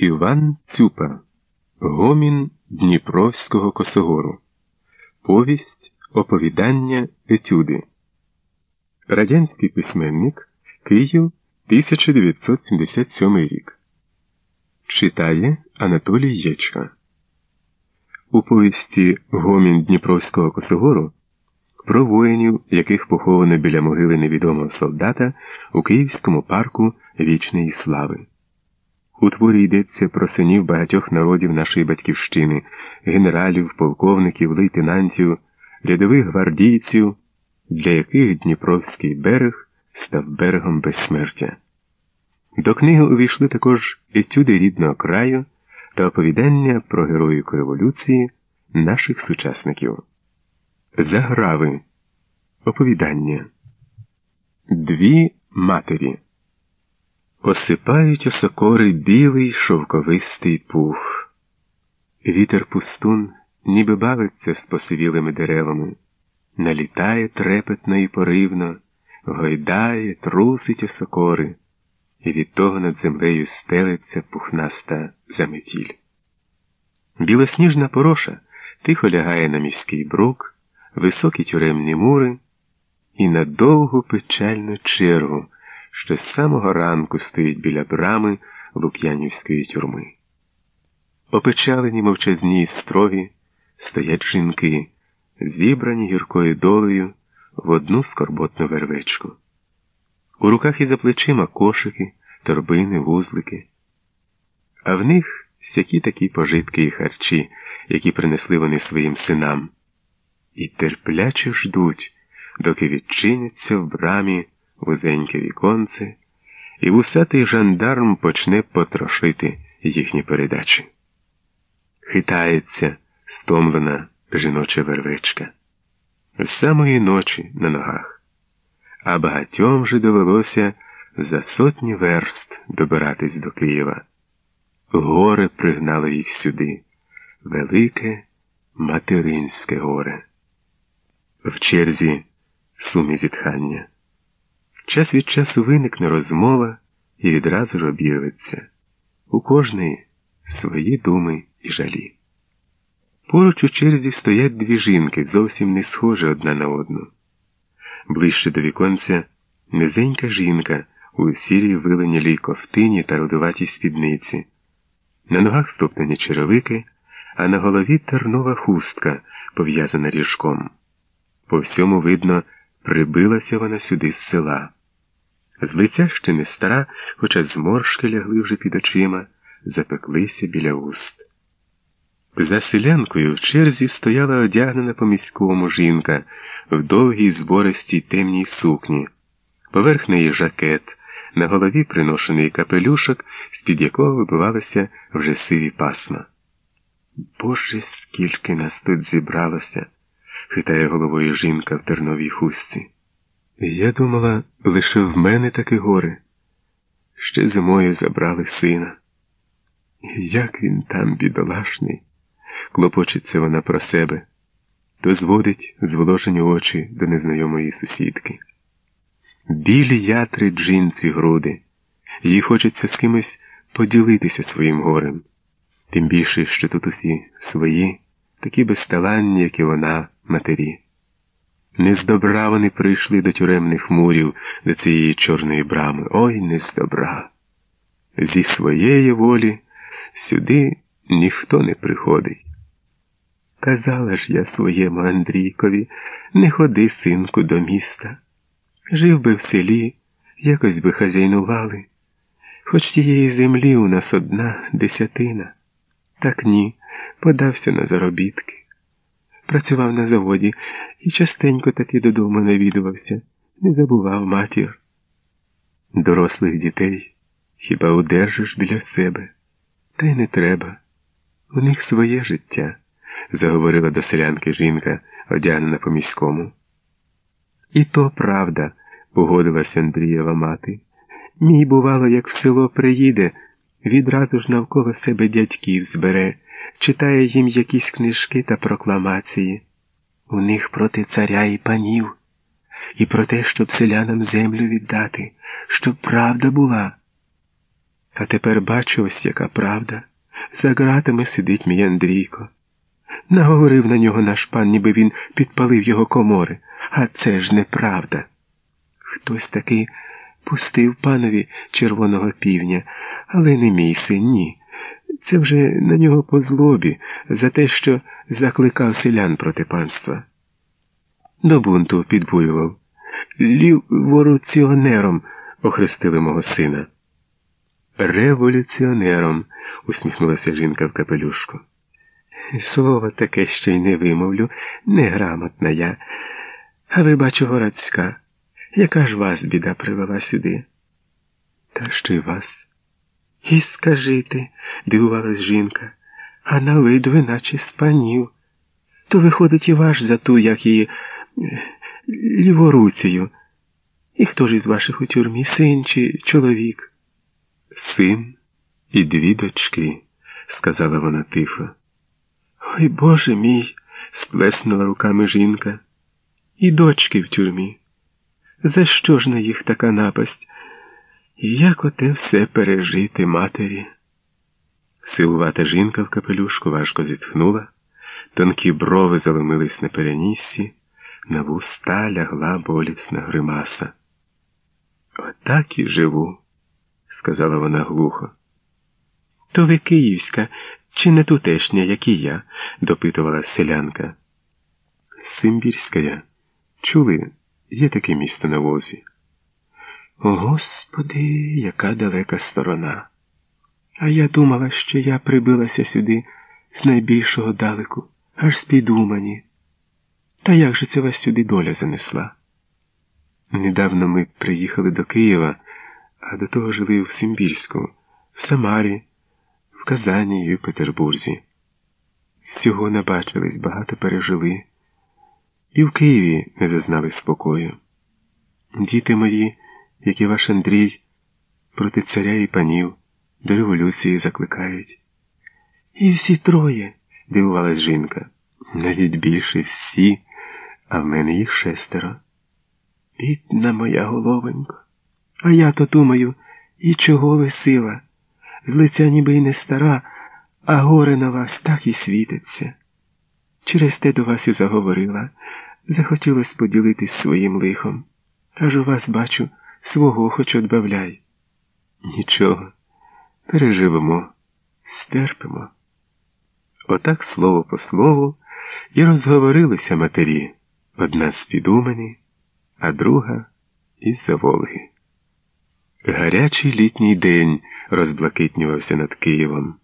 Іван Цюпа. Гомін Дніпровського Косогору. Повість Оповідання Етюди Радянський письменник Київ 1977 рік. Читає Анатолій Єчка. У повісті Гомін Дніпровського Косогору про воїнів, яких поховано біля могили невідомого солдата у Київському парку Вічної Слави. У творі йдеться про синів багатьох народів нашої батьківщини, генералів, полковників, лейтенантів, рядових гвардійців, для яких Дніпровський берег став берегом безсмертя. До книги увійшли також етюди рідного краю та оповідання про героїку революції наших сучасників. Заграви. Оповідання. Дві матері. Осипають осокори білий шовковистий пух. Вітер пустун ніби бавиться з посивілими деревами, налітає трепетно і поривно, гойдає, трусить осокори, і від того над землею стелиться пухнаста заметіль. Білосніжна пороша тихо лягає на міський брук, високі тюремні мури і на довгу печальну чергу що з самого ранку стоїть біля брами Лук'янівської тюрми. Опечалені мовчазні й строгі стоять жінки, зібрані гіркою долею в одну скорботну вервечку. У руках і за плечима кошики, торбини, вузлики, а в них всякі такі пожитки і харчі, які принесли вони своїм синам, і терпляче ждуть, доки відчиняться в брамі вузеньке віконце, і вусатий жандарм почне потрошити їхні передачі. Хитається стомлена жіноча вервечка. З самої ночі на ногах, а багатьом же довелося за сотні верст добиратись до Києва. Горе пригнало їх сюди, велике материнське горе. В черзі сумі зітхання. Час від часу виникне розмова і відразу ж об'явиться. У кожної свої думи і жалі. Поруч у черзі стоять дві жінки, зовсім не схожі одна на одну. Ближче до віконця низенька жінка у сірій виленілій ковтині та рудуватій спідниці. На ногах стоптані черевики, а на голові тернова хустка, пов'язана ріжком. По всьому видно, прибилася вона сюди з села. З лиця ще не стара, хоча зморшки лягли вже під очима, запеклися біля уст. За селянкою в черзі стояла одягнена по міському жінка в довгій збористій темній сукні, поверх неї жакет, на голові приношений капелюшок, з-під якого вибивалися вже сиві пасма. Боже, скільки нас тут зібралося, хитає головою жінка в терновій хустці. Я думала, лише в мене таке горе. Ще зимою забрали сина. Як він там, бідолашний, клопочеться вона про себе, то зводить зволожені очі до незнайомої сусідки. Білі ятри джинці груди, їй хочеться з кимось поділитися своїм горем, тим більше, що тут усі свої, такі безталанні, як і вона, матері. Не з добра вони прийшли до тюремних мурів, до цієї чорної брами. Ой, не з добра. Зі своєї волі сюди ніхто не приходить. Казала ж я своєму Андрійкові, не ходи, синку, до міста. Жив би в селі, якось би хазяйнували. Хоч тієї землі у нас одна десятина. Так ні, подався на заробітки працював на заводі і частенько таки додому навідувався, не забував матір. Дорослих дітей хіба удержиш біля себе? Та й не треба. У них своє життя, заговорила до селянки жінка, одягнена по міському. І то правда, погодилася Андрієва мати. Мій, бувало, як в село приїде, відразу ж навколо себе дядьків збере читає їм якісь книжки та прокламації. У них проти царя і панів, і про те, щоб селянам землю віддати, щоб правда була. А тепер бачу ось яка правда. За ґратами сидить мій Андрійко. Наговорив на нього наш пан, ніби він підпалив його комори, а це ж неправда. Хтось таки пустив панові червоного півня, але не мій син, ні. Це вже на нього по злобі за те, що закликав селян проти панства. До бунту підбурював. Ліворуціонером охрестили мого сина. Революціонером, усміхнулася жінка в капелюшку. Слово таке ще й не вимовлю, неграмотна я. А ви, бачу, городська. Яка ж вас біда привела сюди? Та що й вас? І скажите, дивувалась жінка, а на вид ви наче спанів. То виходить і ваш за ту, як її ліворуцею. І хто ж із ваших у тюрмі, син чи чоловік? Син і дві дочки, сказала вона тихо. Ой Боже мій, сплеснула руками жінка. І дочки в тюрмі. За що ж на їх така напасть? Як оте все пережити матері? Силувата жінка в капелюшку важко зітхнула, тонкі брови заломились на переніссі, на вуста лягла болісна гримаса. Отак і живу, сказала вона глухо. То ви київська, чи не тутешня, як і я? допитувала селянка. Симбірська я. Чули, є таке місто на возі. Господи, яка далека сторона. А я думала, що я прибилася сюди з найбільшого далеку, аж з під Умані. Та як же це вас сюди доля занесла? Недавно ми приїхали до Києва, а до того жили в Симбірську, в Самарі, в Казані і в Петербурзі. Всього набачились, багато пережили, і в Києві не зазнали спокою. Діти мої, як і ваш Андрій, проти царя і панів до революції закликають. І всі троє, дивувалась жінка, навіть більше всі, а в мене їх шестеро. Бідна моя головонько. А я то думаю, і чого ви сила? З лиця ніби й не стара, а горе на вас так і світиться. Через те до вас і заговорила, захотілось поділитись своїм лихом. Аж у вас, бачу, свого хоч одбавляй. Нічого, переживемо, стерпимо. Отак слово по слову і розговорилися матері, одна з підумані, а друга із за Волги. Гарячий літній день розблакитнювався над Києвом.